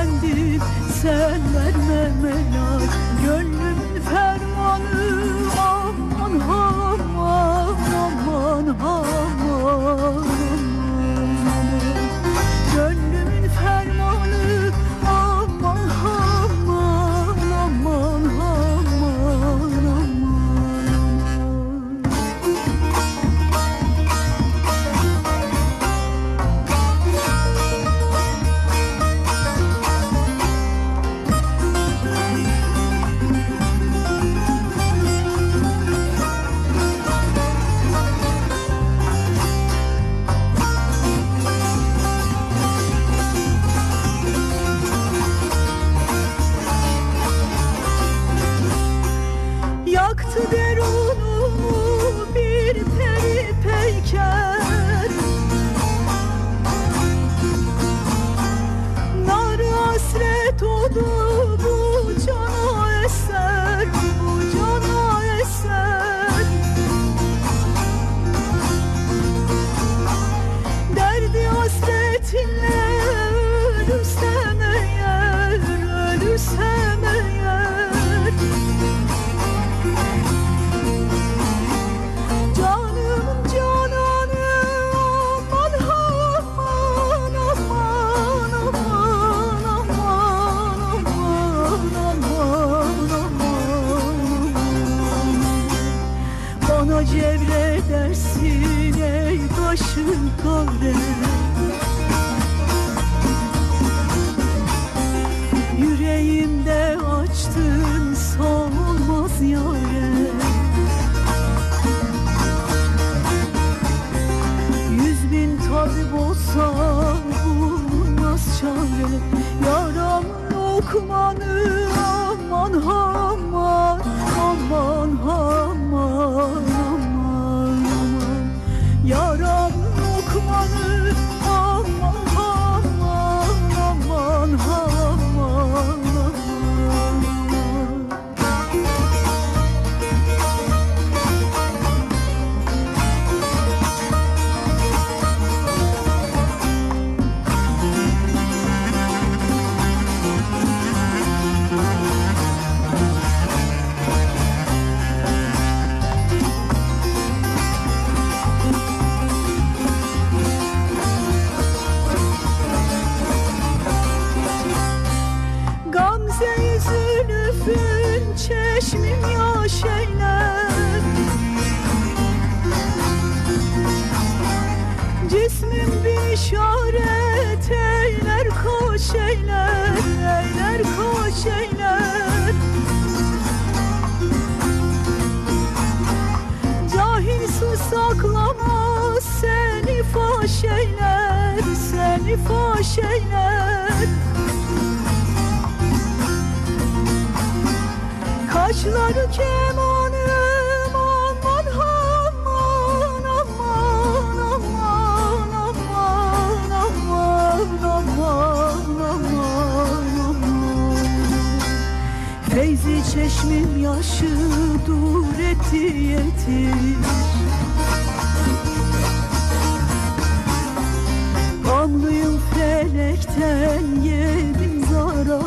efendim sen verme melal Gönlüm fermanı al. Cismim bir işaret eyler koş eyler Eyler koş eyler. Cahil saklamaz seni faş eyler Seni faş eyler. Kaşları kemal Çeşmim yaşı dur etti yetir Gamlıyım felekten yedim zararı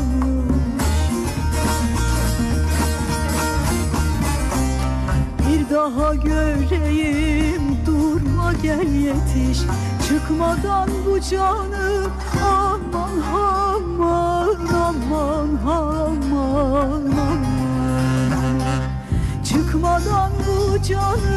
Bir daha göreyim durma gel yetiş. Çıkmadan bu canım aman aman aman aman aman. 就